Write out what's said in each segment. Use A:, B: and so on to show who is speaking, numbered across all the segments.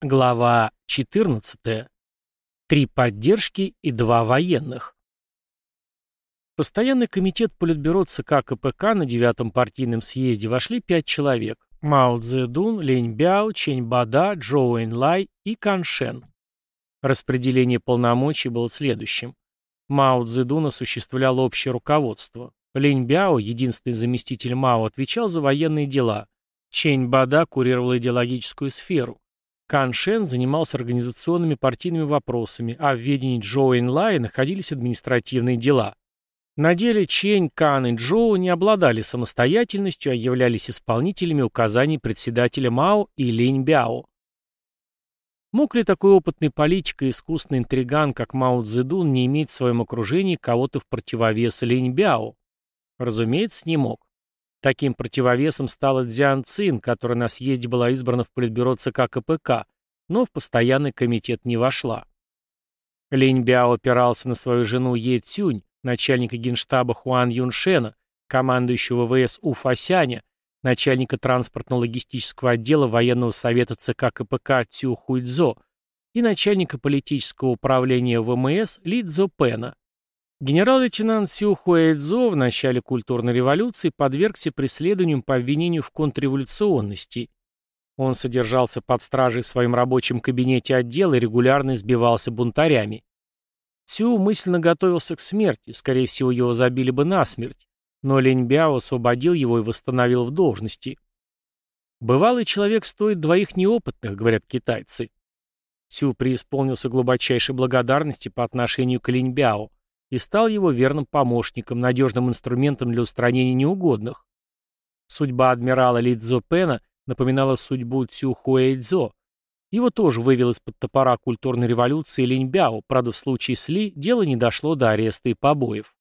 A: Глава 14. Три поддержки и два военных. Постоянный комитет Политбюро ЦК КПК на девятом партийном съезде вошли пять человек. Мао Цзэдун, Лень Бяо, Чень Бада, Джоу Энлай и Кан Шен. Распределение полномочий было следующим. Мао Цзэдун осуществлял общее руководство. Лень Бяо, единственный заместитель Мао, отвечал за военные дела. Чень Бада курировал идеологическую сферу. Кан Шен занимался организационными партийными вопросами, а в ведении Джоу Энлая находились административные дела. На деле Чень, Кан и Джоу не обладали самостоятельностью, а являлись исполнителями указаний председателя Мао и Линь Бяо. Мог ли такой опытный политик и искусный интриган, как Мао Цзэдун, не иметь в своем окружении кого-то в противовес Линь Бяо? Разумеется, не мог. Таким противовесом стала Дзян Цин, которая на съезде была избрана в политбюро ЦК КПК, но в постоянный комитет не вошла. Линь Бяо опирался на свою жену Е Цюнь, начальника генштаба Хуан Юншена, командующего ВС У Фасяня, начальника транспортно-логистического отдела военного совета ЦК КПК Цю Хуйцзо и начальника политического управления ВМС Ли Цзо Пена. Генерал-лейтенант Сю Хуэйцзо в начале культурной революции подвергся преследованиям по обвинению в контрреволюционности. Он содержался под стражей в своем рабочем кабинете отдела и регулярно избивался бунтарями. Сю мысленно готовился к смерти, скорее всего, его забили бы насмерть, но Лень Бяо освободил его и восстановил в должности. «Бывалый человек стоит двоих неопытных», — говорят китайцы. Сю преисполнился глубочайшей благодарности по отношению к Линь Бяо и стал его верным помощником, надежным инструментом для устранения неугодных. Судьба адмирала Ли Цзопена напоминала судьбу Цю Хуэйцзо. Его тоже вывел из-под топора культурной революции Линь Бяо, правда в случае с Ли дело не дошло до ареста и побоев.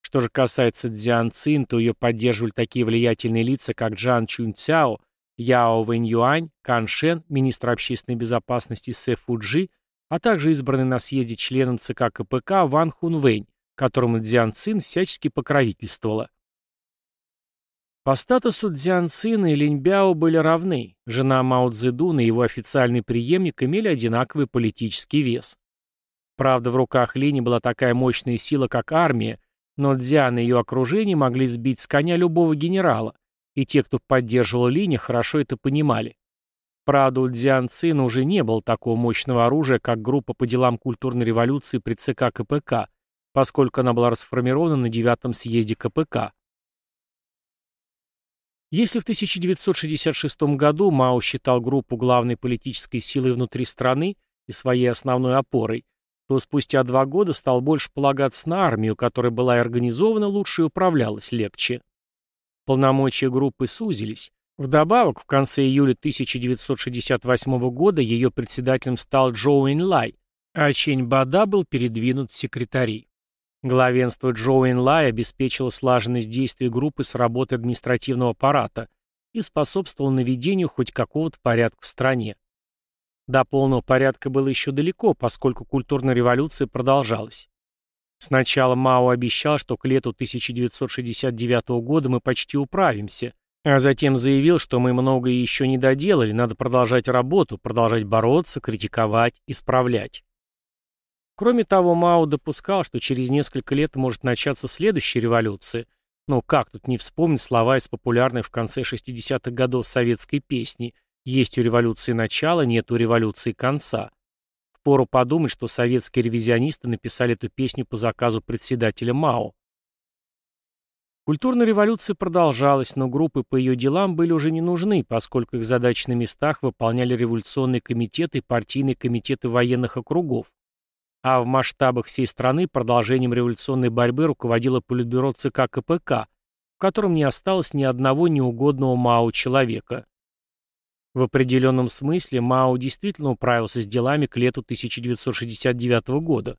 A: Что же касается Цзян Цин, то ее поддерживали такие влиятельные лица, как Джан Чунь Цяо, Яо Вэнь Юань, Кан Шен, министр общественной безопасности Сэ Фуджи а также избранный на съезде членом ЦК КПК Ван Хунвэнь, которому Дзян Цин всячески покровительствовала. По статусу Дзян Цина и Линь Бяо были равны, жена Мао Цзэдуна и его официальный преемник имели одинаковый политический вес. Правда, в руках Лини была такая мощная сила, как армия, но Дзян и ее окружение могли сбить с коня любого генерала, и те, кто поддерживал Лини, хорошо это понимали. Правда, у Дзян Цина уже не было такого мощного оружия, как группа по делам культурной революции при ЦК КПК, поскольку она была расформирована на девятом съезде КПК. Если в 1966 году Мао считал группу главной политической силой внутри страны и своей основной опорой, то спустя два года стал больше полагаться на армию, которая была и организована лучше и управлялась легче. Полномочия группы сузились, Вдобавок, в конце июля 1968 года ее председателем стал Джоу Лай, а Чень Бада был передвинут в секретари. Главенство Джоу Лай обеспечило слаженность действий группы с работой административного аппарата и способствовало наведению хоть какого-то порядка в стране. До полного порядка было еще далеко, поскольку культурная революция продолжалась. Сначала Мао обещал, что к лету 1969 года мы почти управимся, а затем заявил, что мы многое еще не доделали, надо продолжать работу, продолжать бороться, критиковать, исправлять. Кроме того, Мао допускал, что через несколько лет может начаться следующая революция. Но как тут не вспомнить слова из популярной в конце 60-х годов советской песни «Есть у революции начало, нет у революции конца». Впору подумать, что советские ревизионисты написали эту песню по заказу председателя Мао. Культурная революция продолжалась, но группы по ее делам были уже не нужны, поскольку их задачи на местах выполняли революционные комитеты и партийные комитеты военных округов. А в масштабах всей страны продолжением революционной борьбы руководило политбюро ЦК КПК, в котором не осталось ни одного неугодного Мао человека. В определенном смысле Мао действительно управился с делами к лету 1969 года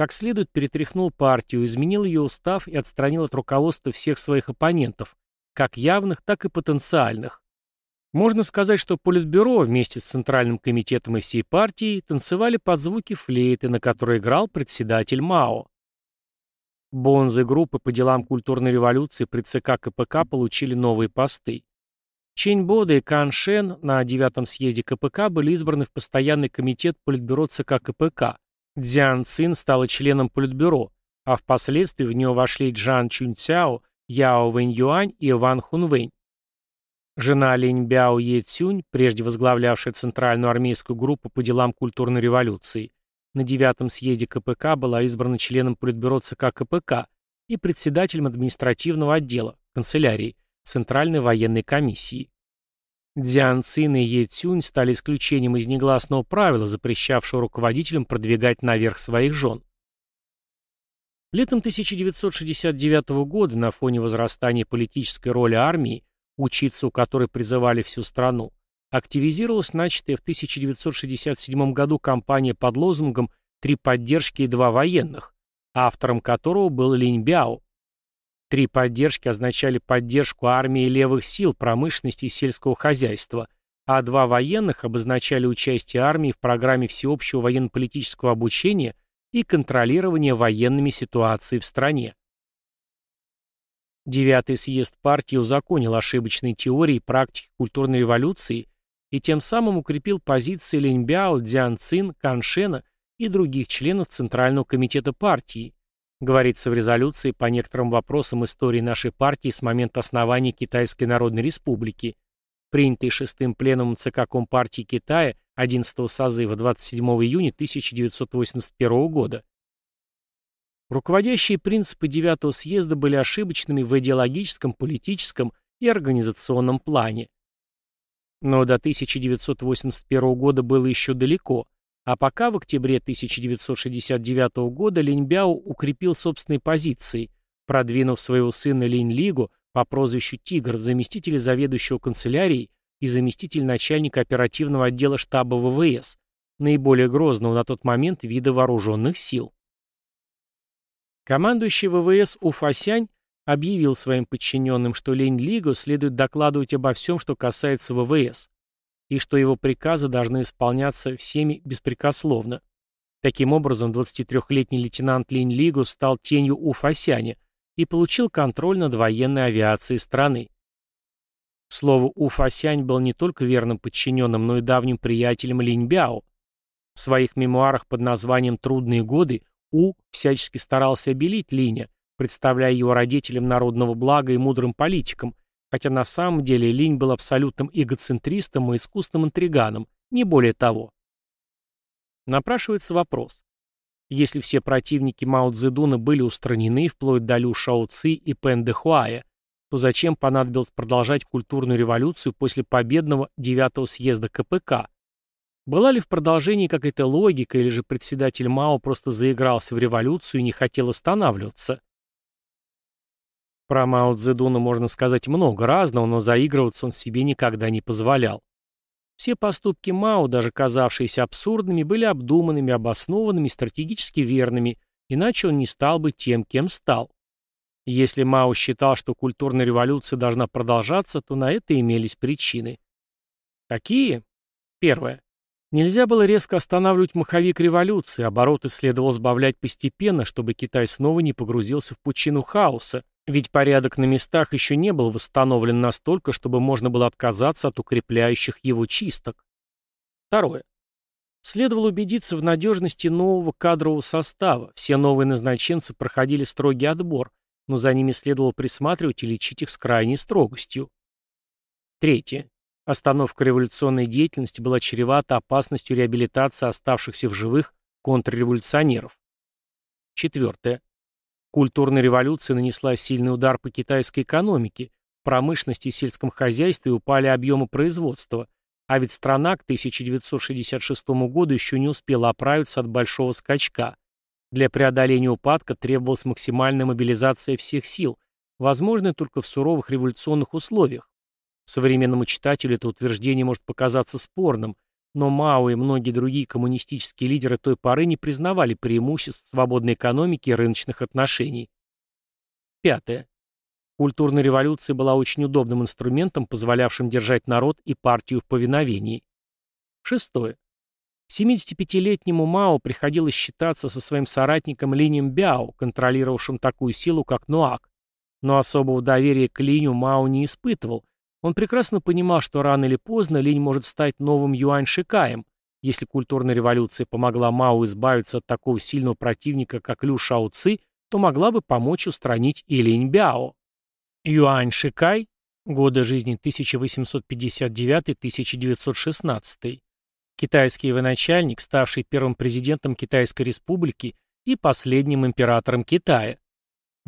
A: как следует перетряхнул партию, изменил ее устав и отстранил от руководства всех своих оппонентов, как явных, так и потенциальных. Можно сказать, что Политбюро вместе с Центральным комитетом и всей партией танцевали под звуки флейты, на которой играл председатель Мао. Бонзы группы по делам культурной революции при ЦК КПК получили новые посты. Чень Бода и Кан Шен на девятом съезде КПК были избраны в постоянный комитет Политбюро ЦК КПК. Дзян Цин стала членом Политбюро, а впоследствии в него вошли Джан Чунь Цяо, Яо Вэнь Юань и Ван Хун Вэнь. Жена Лень Бяо Е Цюнь, прежде возглавлявшая Центральную армейскую группу по делам культурной революции, на девятом съезде КПК была избрана членом Политбюро ЦК КПК и председателем административного отдела, канцелярии, Центральной военной комиссии. Дзян Цин и Е Цюнь стали исключением из негласного правила, запрещавшего руководителям продвигать наверх своих жен. Летом 1969 года на фоне возрастания политической роли армии, учиться у которой призывали всю страну, активизировалась начатая в 1967 году кампания под лозунгом «Три поддержки и два военных», автором которого был Линь Бяо. Три поддержки означали поддержку армии левых сил, промышленности и сельского хозяйства, а два военных обозначали участие армии в программе всеобщего военно-политического обучения и контролирования военными ситуацией в стране. Девятый съезд партии узаконил ошибочные теории и практики культурной революции и тем самым укрепил позиции Линьбяо, Дзян Цин, Каншена и других членов Центрального комитета партии, говорится в резолюции по некоторым вопросам истории нашей партии с момента основания Китайской Народной Республики, принятой шестым пленумом ЦК Компартии Китая 11 созыва 27 июня 1981 года. Руководящие принципы девятого съезда были ошибочными в идеологическом, политическом и организационном плане. Но до 1981 года было еще далеко – а пока в октябре 1969 года Линьбяо укрепил собственные позиции, продвинув своего сына Линь-Лигу по прозвищу «Тигр» в заместителя заведующего канцелярией и заместитель начальника оперативного отдела штаба ВВС, наиболее грозного на тот момент вида вооруженных сил. Командующий ВВС Уфасянь объявил своим подчиненным, что Лень-Лигу следует докладывать обо всем, что касается ВВС, и что его приказы должны исполняться всеми беспрекословно. Таким образом, 23-летний лейтенант Линь Лигу стал тенью У Фасяня и получил контроль над военной авиацией страны. Слово У Фасянь был не только верным подчиненным, но и давним приятелем Линь Бяо. В своих мемуарах под названием «Трудные годы» У всячески старался обелить Линя, представляя его родителям народного блага и мудрым политиком, Хотя на самом деле Линь был абсолютным эгоцентристом и искусным интриганом, не более того. Напрашивается вопрос. Если все противники Мао Цзэдуна были устранены вплоть до Лю Шао Ци и Пэн Дэхуая, то зачем понадобилось продолжать культурную революцию после победного девятого съезда КПК? Была ли в продолжении какая-то логика, или же председатель Мао просто заигрался в революцию и не хотел останавливаться? Про Мао Цзэдуна можно сказать много разного, но заигрываться он себе никогда не позволял. Все поступки Мао, даже казавшиеся абсурдными, были обдуманными, обоснованными, стратегически верными, иначе он не стал бы тем, кем стал. Если Мао считал, что культурная революция должна продолжаться, то на это имелись причины. Какие? Первое. Нельзя было резко останавливать маховик революции, обороты следовало сбавлять постепенно, чтобы Китай снова не погрузился в пучину хаоса, ведь порядок на местах еще не был восстановлен настолько, чтобы можно было отказаться от укрепляющих его чисток. Второе. Следовало убедиться в надежности нового кадрового состава. Все новые назначенцы проходили строгий отбор, но за ними следовало присматривать и лечить их с крайней строгостью. Третье. Остановка революционной деятельности была чревата опасностью реабилитации оставшихся в живых контрреволюционеров. Четвертое. Культурная революция нанесла сильный удар по китайской экономике, промышленности и сельском хозяйстве упали объемы производства, а ведь страна к 1966 году еще не успела оправиться от большого скачка. Для преодоления упадка требовалась максимальная мобилизация всех сил, возможная только в суровых революционных условиях. Современному читателю это утверждение может показаться спорным – но Мао и многие другие коммунистические лидеры той поры не признавали преимуществ свободной экономики и рыночных отношений. Пятое. Культурная революция была очень удобным инструментом, позволявшим держать народ и партию в повиновении. Шестое. 75-летнему Мао приходилось считаться со своим соратником Линем Бяо, контролировавшим такую силу, как Нуак. Но особого доверия к Линю Мао не испытывал, Он прекрасно понимал, что рано или поздно Линь может стать новым Юань Шикаем, если культурная революция помогла Мао избавиться от такого сильного противника, как Лю Шао Ци, то могла бы помочь устранить и Линь Бяо. Юань Шикай, годы жизни 1859-1916, китайский военачальник, ставший первым президентом Китайской республики и последним императором Китая.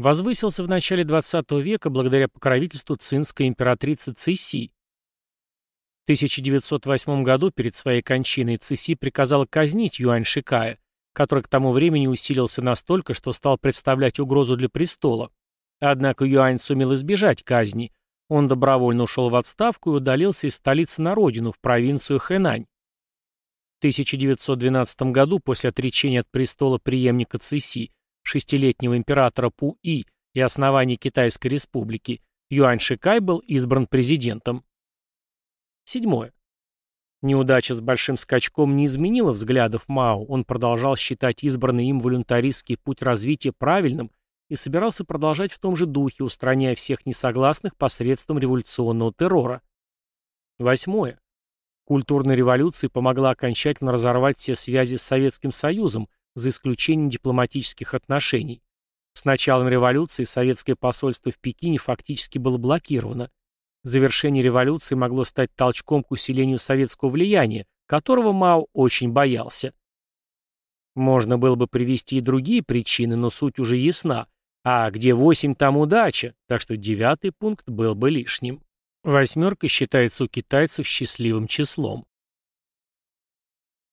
A: Возвысился в начале XX века благодаря покровительству цинской императрицы Циси. В 1908 году перед своей кончиной Циси приказала казнить Юань Шикая, который к тому времени усилился настолько, что стал представлять угрозу для престола. Однако Юань сумел избежать казни. Он добровольно ушел в отставку и удалился из столицы на родину, в провинцию Хэнань. В 1912 году, после отречения от престола преемника Циси, шестилетнего императора Пу-И и основания Китайской республики, Юань Шикай был избран президентом. Седьмое. Неудача с большим скачком не изменила взглядов Мао, он продолжал считать избранный им волюнтаристский путь развития правильным и собирался продолжать в том же духе, устраняя всех несогласных посредством революционного террора. Восьмое. Культурная революция помогла окончательно разорвать все связи с Советским Союзом, за исключением дипломатических отношений. С началом революции советское посольство в Пекине фактически было блокировано. Завершение революции могло стать толчком к усилению советского влияния, которого Мао очень боялся. Можно было бы привести и другие причины, но суть уже ясна. А где восемь, там удача, так что девятый пункт был бы лишним. Восьмерка считается у китайцев счастливым числом.